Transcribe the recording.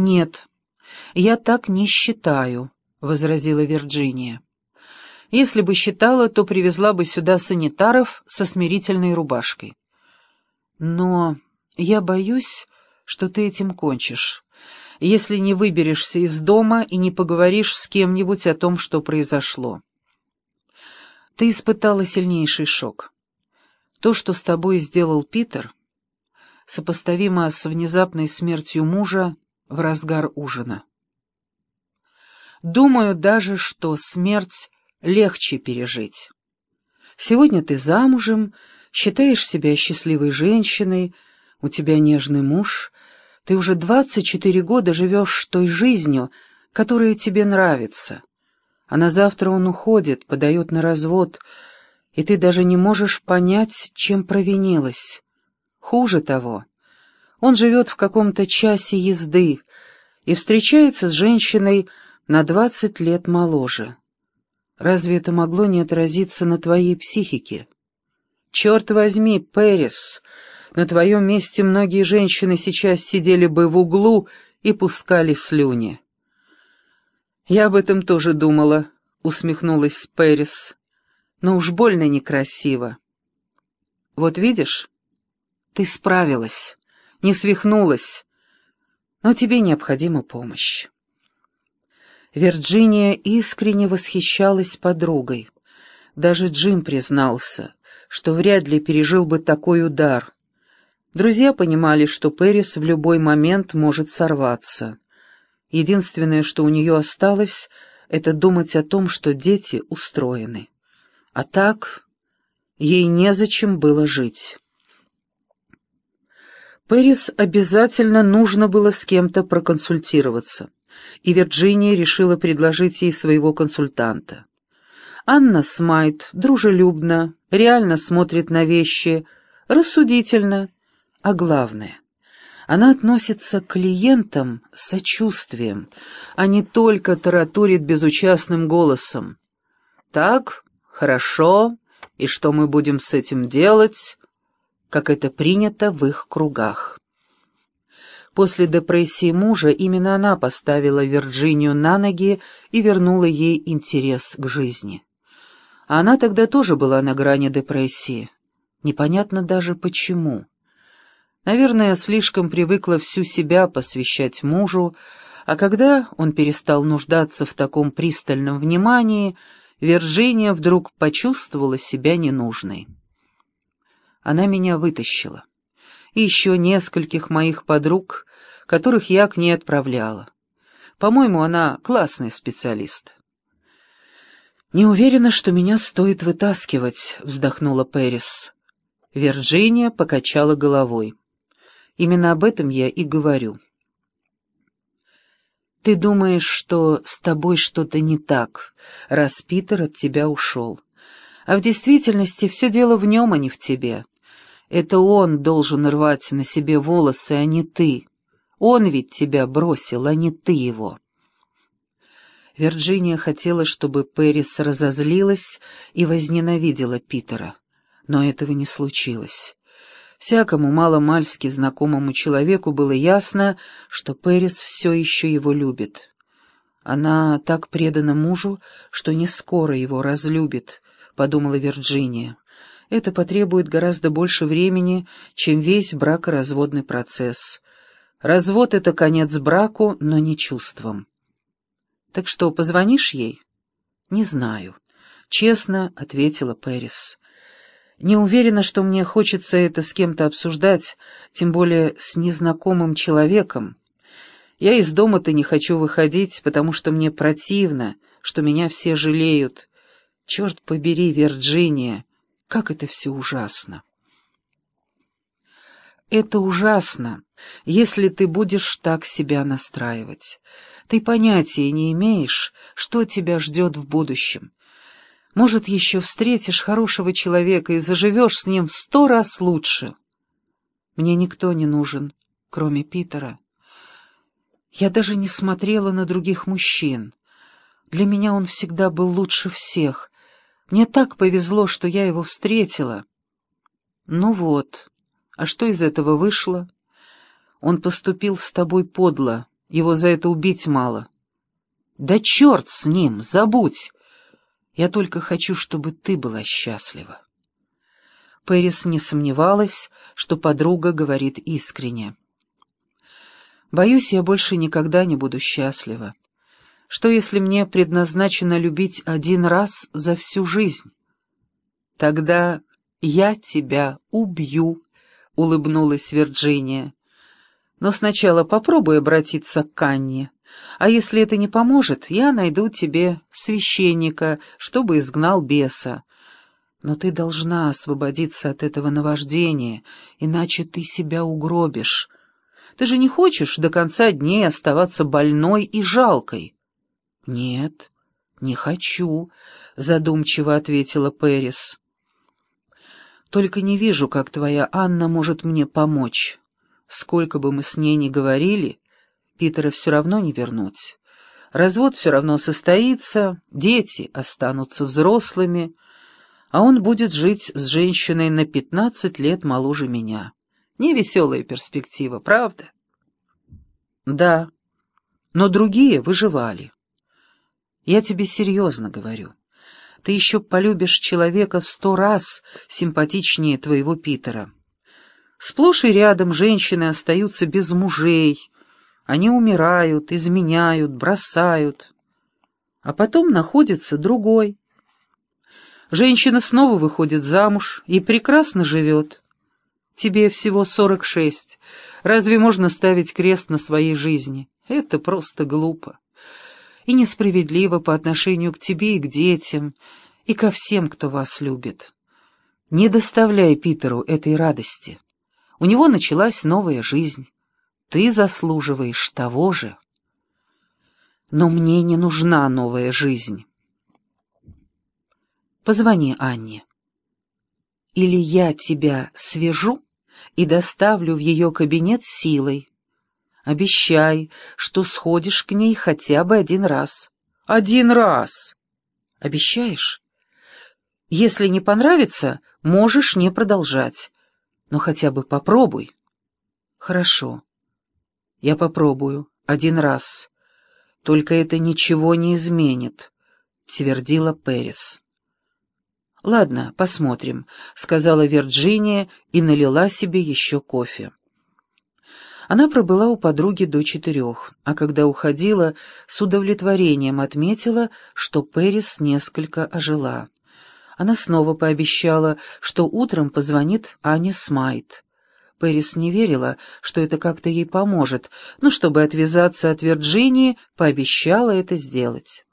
«Нет, я так не считаю», — возразила Вирджиния. «Если бы считала, то привезла бы сюда санитаров со смирительной рубашкой. Но я боюсь, что ты этим кончишь, если не выберешься из дома и не поговоришь с кем-нибудь о том, что произошло. Ты испытала сильнейший шок. То, что с тобой сделал Питер, сопоставимо с внезапной смертью мужа в разгар ужина. Думаю даже, что смерть легче пережить. Сегодня ты замужем, считаешь себя счастливой женщиной, у тебя нежный муж, ты уже двадцать четыре года живешь той жизнью, которая тебе нравится. А на завтра он уходит, подает на развод, и ты даже не можешь понять, чем провинилась. Хуже того, он живет в каком-то часе езды и встречается с женщиной на двадцать лет моложе. Разве это могло не отразиться на твоей психике? Черт возьми, Пэрис, на твоем месте многие женщины сейчас сидели бы в углу и пускали слюни. «Я об этом тоже думала», — усмехнулась Пэрис. «Но уж больно некрасиво». «Вот видишь, ты справилась, не свихнулась, но тебе необходима помощь». Вирджиния искренне восхищалась подругой. Даже Джим признался, что вряд ли пережил бы такой удар. Друзья понимали, что Пэрис в любой момент может сорваться. Единственное, что у нее осталось, это думать о том, что дети устроены. А так ей незачем было жить. Пэрис обязательно нужно было с кем-то проконсультироваться, и Вирджиния решила предложить ей своего консультанта. Анна Смайт дружелюбно, реально смотрит на вещи, рассудительно, а главное, она относится к клиентам с сочувствием, а не только тараторит безучастным голосом. «Так, хорошо, и что мы будем с этим делать?» Как это принято в их кругах. После депрессии мужа именно она поставила Вирджинию на ноги и вернула ей интерес к жизни. Она тогда тоже была на грани депрессии. Непонятно даже почему. Наверное, слишком привыкла всю себя посвящать мужу, а когда он перестал нуждаться в таком пристальном внимании, Вирджиния вдруг почувствовала себя ненужной. Она меня вытащила. И еще нескольких моих подруг, которых я к ней отправляла. По-моему, она классный специалист. «Не уверена, что меня стоит вытаскивать», — вздохнула Пэрис. Вирджиния покачала головой. Именно об этом я и говорю. Ты думаешь, что с тобой что-то не так, раз Питер от тебя ушел. А в действительности все дело в нем, а не в тебе. Это он должен рвать на себе волосы, а не ты. Он ведь тебя бросил, а не ты его. Вирджиния хотела, чтобы Пэрис разозлилась и возненавидела Питера. Но этого не случилось. Всякому маломальски знакомому человеку было ясно, что Пэрис все еще его любит. Она так предана мужу, что не скоро его разлюбит, подумала Вирджиния. Это потребует гораздо больше времени, чем весь бракоразводный процесс. Развод — это конец браку, но не чувствам. Так что, позвонишь ей? Не знаю. Честно ответила Пэрис. Не уверена, что мне хочется это с кем-то обсуждать, тем более с незнакомым человеком. Я из дома-то не хочу выходить, потому что мне противно, что меня все жалеют. Черт побери, Вирджиния, как это все ужасно. Это ужасно, если ты будешь так себя настраивать. Ты понятия не имеешь, что тебя ждет в будущем. Может, еще встретишь хорошего человека и заживешь с ним в сто раз лучше. Мне никто не нужен, кроме Питера. Я даже не смотрела на других мужчин. Для меня он всегда был лучше всех. Мне так повезло, что я его встретила. Ну вот, а что из этого вышло? Он поступил с тобой подло, Его за это убить мало. Да черт с ним, забудь. Я только хочу, чтобы ты была счастлива. Пэрис не сомневалась, что подруга говорит искренне. Боюсь, я больше никогда не буду счастлива. Что, если мне предназначено любить один раз за всю жизнь? Тогда я тебя убью, — улыбнулась Вирджиния. Но сначала попробуй обратиться к Анне. А если это не поможет, я найду тебе священника, чтобы изгнал беса. Но ты должна освободиться от этого наваждения, иначе ты себя угробишь. Ты же не хочешь до конца дней оставаться больной и жалкой? — Нет, не хочу, — задумчиво ответила Пэрис. — Только не вижу, как твоя Анна может мне помочь. Сколько бы мы с ней ни говорили, Питера все равно не вернуть. Развод все равно состоится, дети останутся взрослыми, а он будет жить с женщиной на пятнадцать лет моложе меня. Невеселая перспектива, правда? Да, но другие выживали. Я тебе серьезно говорю. Ты еще полюбишь человека в сто раз симпатичнее твоего Питера. Сплошь и рядом женщины остаются без мужей. Они умирают, изменяют, бросают. А потом находится другой. Женщина снова выходит замуж и прекрасно живет. Тебе всего сорок шесть. Разве можно ставить крест на своей жизни? Это просто глупо. И несправедливо по отношению к тебе и к детям, и ко всем, кто вас любит. Не доставляй Питеру этой радости. У него началась новая жизнь. Ты заслуживаешь того же. Но мне не нужна новая жизнь. Позвони Анне. Или я тебя свяжу, и доставлю в ее кабинет силой. Обещай, что сходишь к ней хотя бы один раз. Один раз! Обещаешь? Если не понравится, можешь не продолжать. Но хотя бы попробуй. Хорошо. Я попробую. Один раз. Только это ничего не изменит, — твердила Перес. «Ладно, посмотрим», — сказала Вирджиния и налила себе еще кофе. Она пробыла у подруги до четырех, а когда уходила, с удовлетворением отметила, что Пэрис несколько ожила. Она снова пообещала, что утром позвонит Ане Смайт. Пэрис не верила, что это как-то ей поможет, но чтобы отвязаться от Вирджинии, пообещала это сделать.